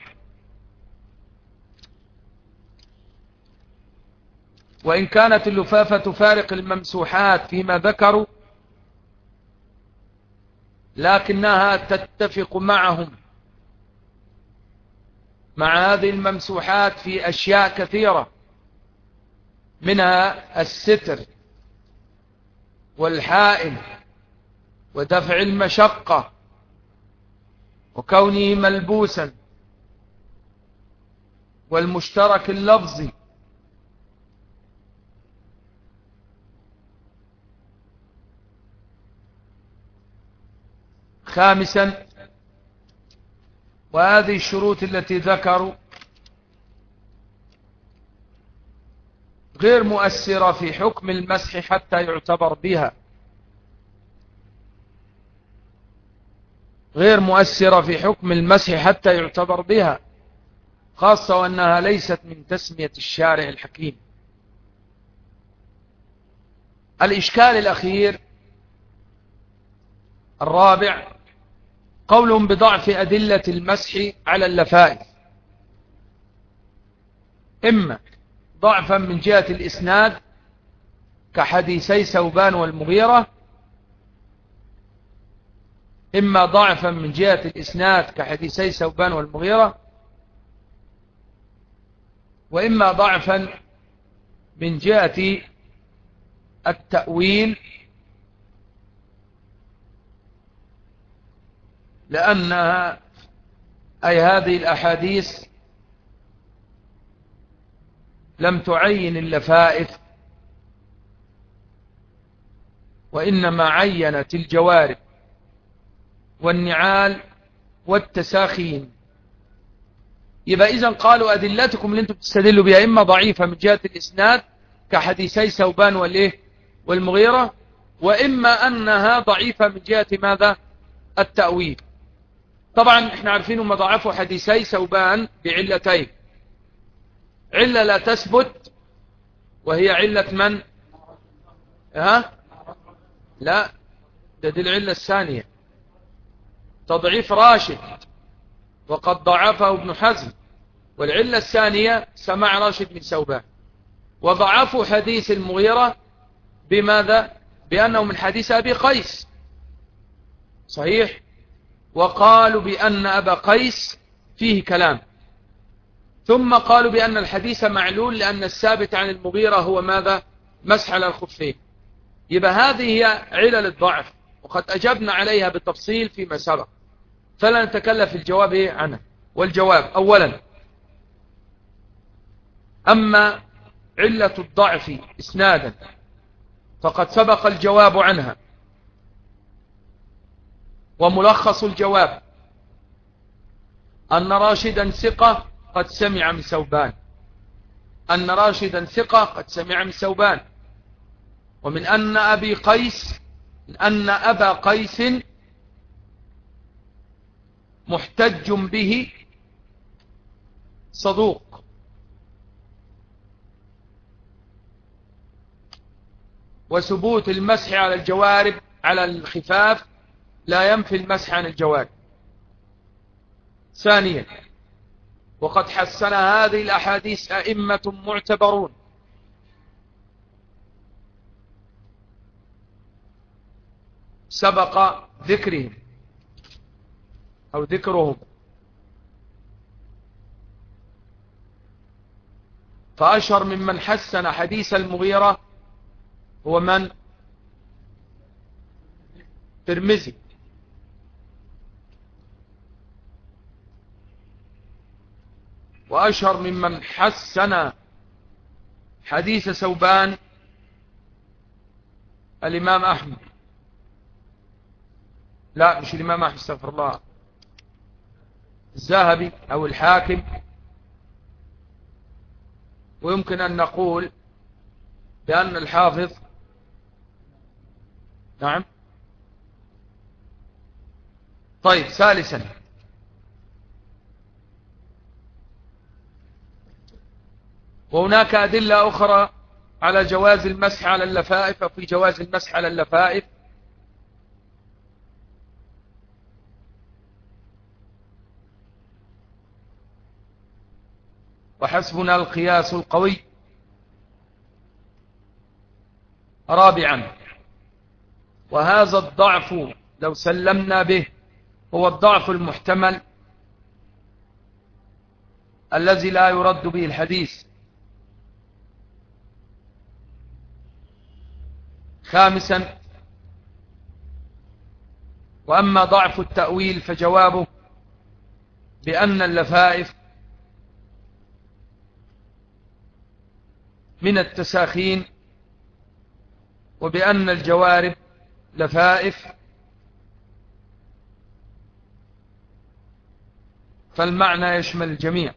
وإن كانت اللفافة تفارق الممسوحات فيما ذكروا لكنها تتفق معهم. مع هذه الممسوحات في أشياء كثيرة منها الستر والحائل ودفع المشقة وكونه ملبوسا والمشترك اللفظي خامسا وهذه الشروط التي ذكروا غير مؤثرة في حكم المسح حتى يعتبر بها. غير مؤثرة في حكم المسح حتى يعتبر بها خاصة وأنها ليست من تسمية الشارع الحكيم. الإشكال الأخير الرابع قولهم بضعف أدلة المسح على اللفائف. إما ضعفا من جهة الإسناد كحديثي سوبان والمغيرة إما ضعفا من جهة الإسناد كحديثي سوبان والمغيرة وإما ضعفا من جهة التأويل لأنها أي هذه الأحاديث لم تعين اللفائف وإنما عينت الجوارب. والنعال والتساخين. يبقى إذن قالوا أدلتكم اللي أنتم تستدلوا بها إما ضعيفة من جهة الإسناد كحديثي سوبان والإيه؟ والمغيرة وإما أنها ضعيفة من جهة ماذا؟ التأويل. طبعا إحنا عارفين هم ضعفوا حديثي سوبان بعلتين. علة لا تثبت وهي علة من؟ ها؟ لا ده دي العلة الثانية. تضعيف راشد وقد ضعفه ابن حزم والعلة الثانية سماع راشد من سوبان وضعفوا حديث المغيرة بماذا؟ بأنه من حديث أبي قيس. صحيح؟ وقالوا بأن أبا قيس فيه كلام. ثم قالوا بأن الحديث معلول لأن الثابت عن المغيرة هو ماذا؟ مسح على الخفين. يبقى هذه هي علل الضعف وقد أجبنا عليها بالتفصيل فيما سبق. فلا نتكلف الجواب عنها والجواب أولا أما علة الضعف إسنادا فقد سبق الجواب عنها. وملخص الجواب أن راشدا ثقة قد سمع من ثوبان. أن راشدا ثقة قد سمع من ثوبان. ومن أن أبي قيس أن أبا قيس محتج به صدوق. وثبوت المسح على الجوارب على الخفاف لا ينفي المسح عن الجوارب. ثانيا وقد حسن هذه الأحاديث أئمة معتبرون. سبق ذكرهم. أو ذكرهم. فأشهر ممن حسن حديث المغيرة هو من؟ ترمزي وأشهر ممن حسن حديث سوبان الإمام أحمد. لا مش الإمام أحمد استغفر الله. الذهبي أو الحاكم ويمكن أن نقول بأن الحافظ نعم. طيب ثالثا. وهناك أدلة أخرى على جواز المسح على اللفائف وفي جواز المسح على اللفائف. وحسبنا القياس القوي. رابعا وهذا الضعف لو سلمنا به هو الضعف المحتمل الذي لا يرد به الحديث. خامسا وأما ضعف التأويل فجوابه بأن اللفائف من التساخين وبأن الجوارب لفائف فالمعنى يشمل الجميع.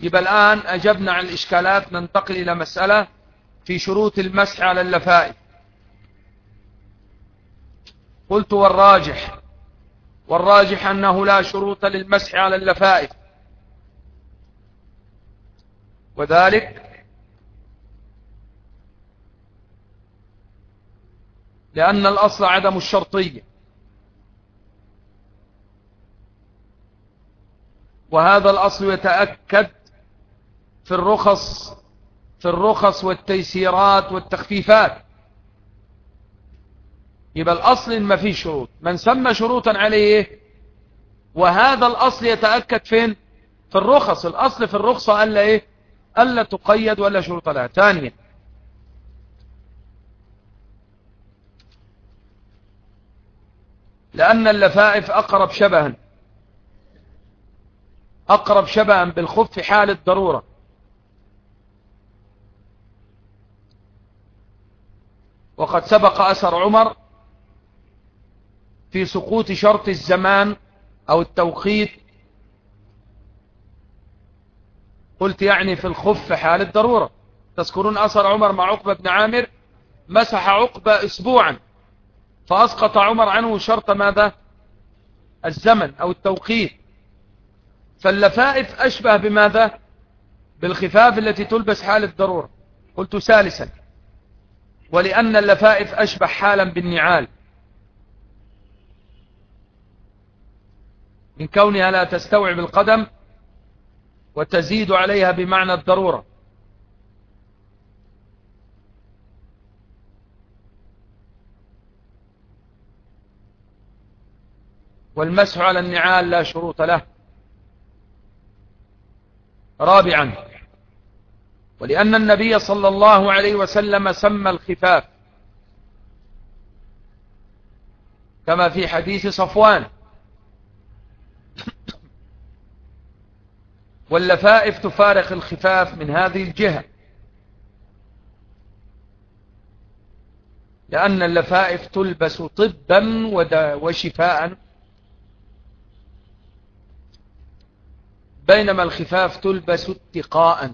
يبقى الآن أجبنا عن الإشكالات ننتقل إلى مسألة في شروط المسح على اللفائف. قلت والراجح والراجح أنه لا شروط للمسح على اللفائف. وذلك لأن الأصل عدم الشرطية. وهذا الأصل يتأكد في الرخص في الرخص والتيسيرات والتخفيفات. يبقى الأصل ما فيه شروط. من سمى شروطا عليه وهذا الأصل يتأكد فين؟ في الرخص. الأصل في الرخصة ألا إيه ألا تقيد ولا شروط لها. ثانيا. لأن اللفائف أقرب شبها. أقرب شبها بالخف حال الضرورة. وقد سبق أثر عمر في سقوط شرط الزمان أو التوقيت قلت يعني في الخف حال الضرورة. تذكرون أثر عمر مع عقبة بن عامر؟ مسح عقبة أسبوعا فأسقط عمر عنه شرط ماذا؟ الزمن أو التوقيت. فاللفائف أشبه بماذا؟ بالخفاف التي تلبس حال الضرورة. قلت ثالثا ولأن اللفائف أشبه حالا بالنعال. من كونها لا تستوعب القدم وتزيد عليها بمعنى الضرورة. والمسح على النعال لا شروط له. رابعا ولأن النبي صلى الله عليه وسلم سمى الخفاف كما في حديث صفوان. واللفائف تفارق الخفاف من هذه الجهة؟ لأن اللفائف تلبس طبا وشفاء. بينما الخفاف تلبس اتقاء.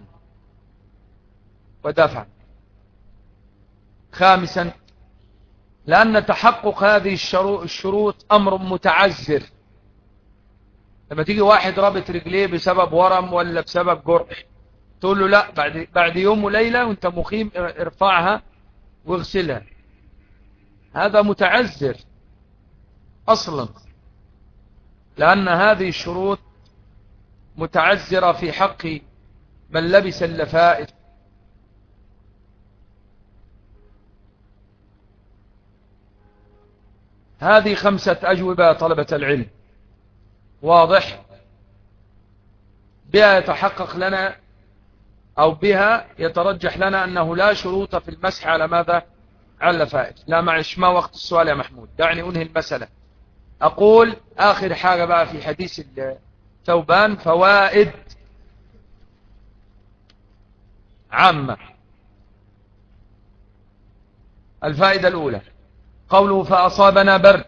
ودفعا. خامسا لأن تحقق هذه الشروط أمر متعذر. لما تيجي واحد رابط رجليه بسبب ورم ولا بسبب جرح تقول له لا بعد, بعد يوم وليلة وانت مقيم ارفعها واغسلها. هذا متعذر أصلا لأن هذه الشروط متعذرة في حق من لبس اللفائف. هذه خمسة أجوبة طلبة العلم. واضح بها يتحقق لنا أو بها يترجح لنا أنه لا شروط في المسح على ماذا؟ على اللفائف لا معلش ما وقت السؤال يا محمود؟ دعني أنهي المسألة. أقول آخر حاجة بقى في حديث ثوبان فوائد عامة. الفائدة الأولى. قوله فأصابنا برد.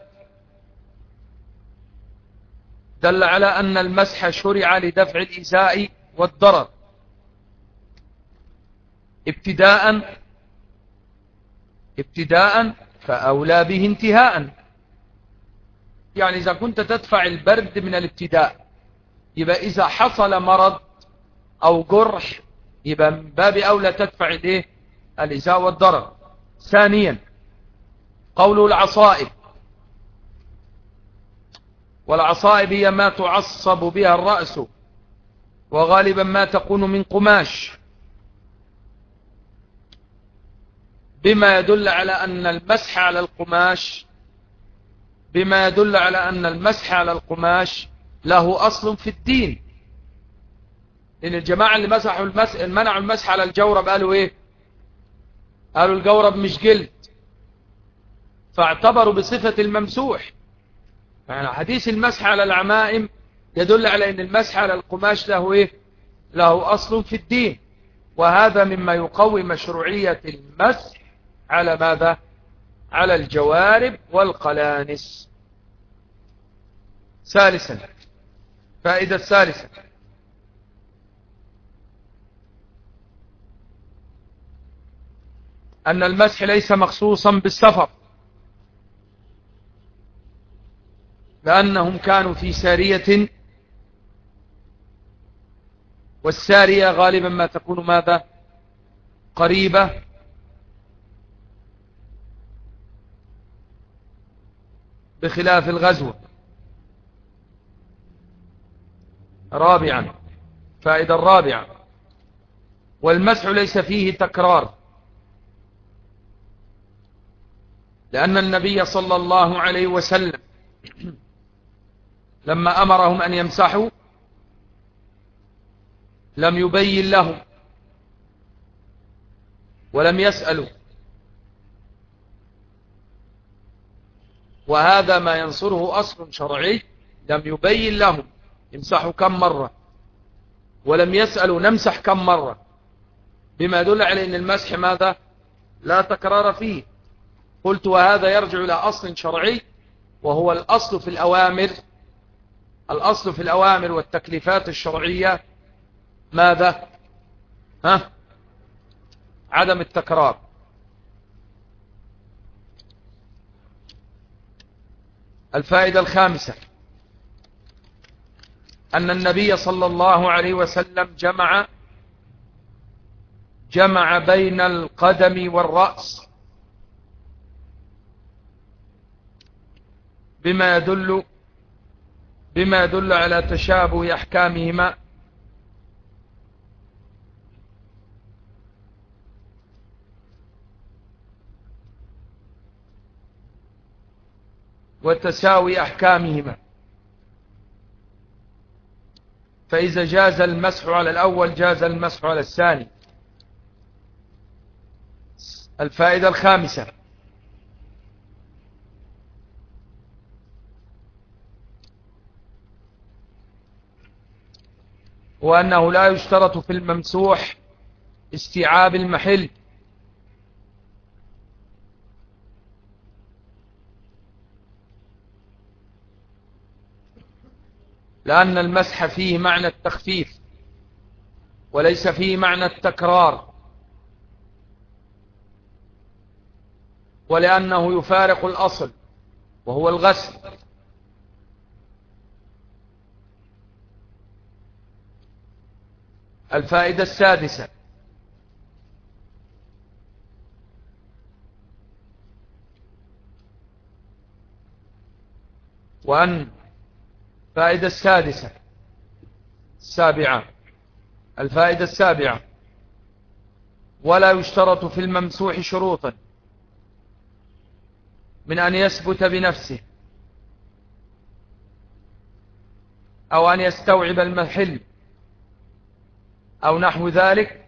دل على أن المسح شرع لدفع الإزاء والضرر. ابتداء ابتداء فأولى به انتهاء. يعني إذا كنت تدفع البرد من الابتداء يبقى إذا حصل مرض أو جرح يبقى من باب أولى تدفع الايه الإزاء والضرر. ثانيا قوله العصائب. والعصائب هي ما تعصب بها الرأس وغالبا ما تكون من قماش. بما يدل على أن المسح على القماش بما يدل على أن المسح على القماش له أصل في الدين. إن الجماعة اللي مسحوا المسح منعوا المسح على الجورب قالوا إيه؟ قالوا الجورب مش جلد. فاعتبروا بصفة الممسوح. حديث المسح على العمائم يدل على أن المسح على القماش له إيه؟ له أصل في الدين. وهذا مما يقوي مشروعية المسح على ماذا؟ على الجوارب والقلانس. ثالثا فائدة ثالثة أن المسح ليس مخصوصا بالسفر. لأنهم كانوا في سارية. والسارية غالبا ما تكون ماذا؟ قريبة. بخلاف الغزو رابعا. فائدة الرابعة. والمسح ليس فيه تكرار. لأن النبي صلى الله عليه وسلم لما أمرهم أن يمسحوا لم يبين لهم ولم يسألوا. وهذا ما ينصره أصل شرعي لم يبين لهم. يمسحوا كم مرة؟ ولم يسألوا نمسح كم مرة؟ بما يدل على أن المسح ماذا؟ لا تكرار فيه. قلت وهذا يرجع إلى أصل شرعي وهو الأصل في الأوامر الأصل في الأوامر والتكليفات الشرعية ماذا؟ ها؟ عدم التكرار. الفائدة الخامسة. أن النبي صلى الله عليه وسلم جمع جمع بين القدم والرأس بما يدل بما يدل على تشابه أحكامهما. وتساوي أحكامهما. فإذا جاز المسح على الأول جاز المسح على الثاني. الفائدة الخامسة. وأنه لا يشترط في الممسوح استيعاب المحل. لأن المسح فيه معنى التخفيف وليس فيه معنى التكرار. ولأنه يفارق الأصل وهو الغسل. الفائدة السادسة. وأن الفائدة السادسة. السابعة. الفائدة السابعة. ولا يشترط في الممسوح شروطا. من أن يثبت بنفسه. أو أن يستوعب المحل. أو نحو ذلك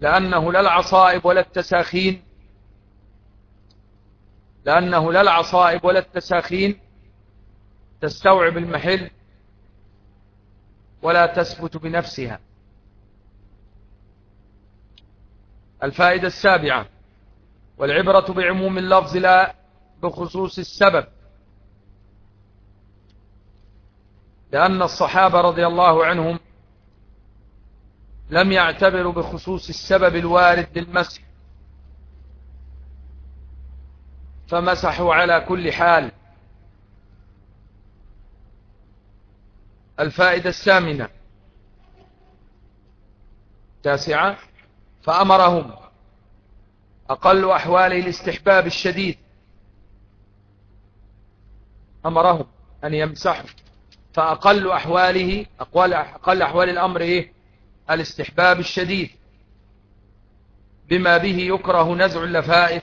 لأنه لا العصائب ولا التساخين لأنه لا العصائب ولا التساخين تستوعب المحل ولا تثبت بنفسها. الفائدة السابعة والعبرة بعموم اللفظ لا بخصوص السبب لأن الصحابة رضي الله عنهم لم يعتبروا بخصوص السبب الوارد للمسح. فمسحوا على كل حال. الفائدة الثامنة. تاسعة. فأمرهم أقل أحوال الاستحباب الشديد. أمرهم أن يمسحوا. فأقل أحواله أقل أحوال الأمر إيه؟ الاستحباب الشديد بما به يكره نزع اللفائف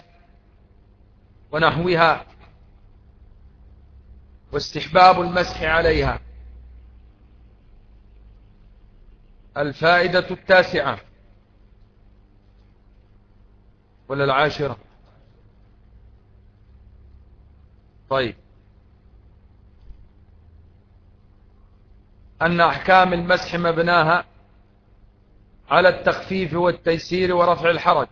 ونحوها واستحباب المسح عليها. الفائدة التاسعة ولا العاشرة؟ طيب. أن أحكام المسح مبناها على التخفيف والتيسير ورفع الحرج.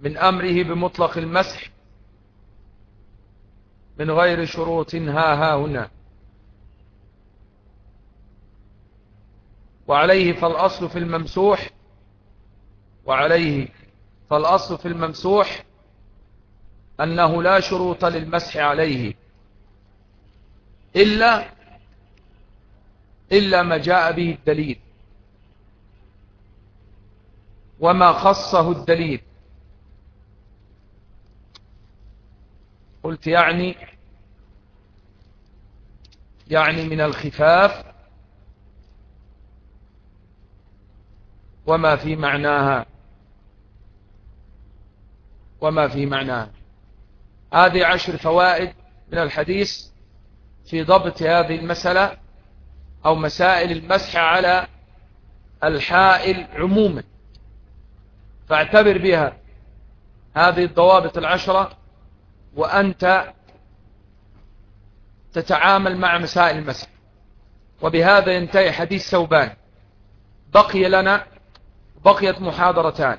من أمره بمطلق المسح من غير شروط ها ها هنا. وعليه فالأصل في الممسوح وعليه فالأصل في الممسوح أنه لا شروط للمسح عليه إلا إلا ما جاء به الدليل. وما خصه الدليل. قلت يعني يعني من الخفاف وما في معناها وما في معناها. هذه عشر فوائد من الحديث في ضبط هذه المسألة. أو مسائل المسح على الحائل عموما. فاعتبر بها هذه الضوابط العشرة وأنت تتعامل مع مسائل المسح. وبهذا ينتهي حديث ثوبان. بقي لنا بقيت محاضرتان.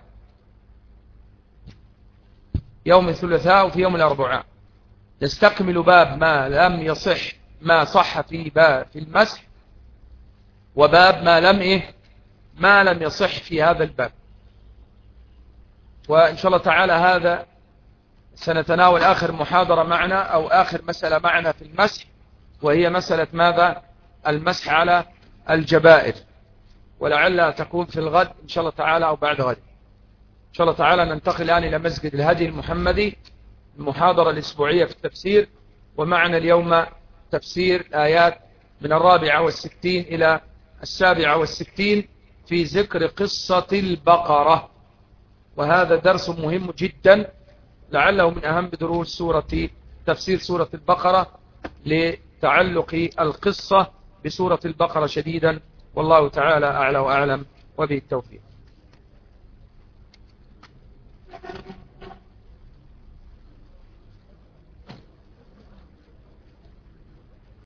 يوم الثلاثاء وفي يوم الأربعاء. نستكمل باب ما لم يصح ما صح في باب في المسح. وباب ما لم إيه ما لم يصح في هذا الباب. وإن شاء الله تعالى هذا سنتناول آخر محاضرة معنا أو آخر مسألة معنا في المسح وهي مسألة ماذا؟ المسح على الجبائر. ولعلها تكون في الغد إن شاء الله تعالى أو بعد غد. إن شاء الله تعالى ننتقل الآن إلى مسجد الهدي المحمدي المحاضرة الأسبوعية في التفسير. ومعنا اليوم تفسير آيات من الرابعة والستين إلى السابعة والستين في ذكر قصة البقرة. وهذا درس مهم جدا لعله من أهم دروس سورة تفسير سورة البقرة لتعلق القصة بسورة البقرة شديدا. والله تعالى أعلى وأعلم وبه التوفيق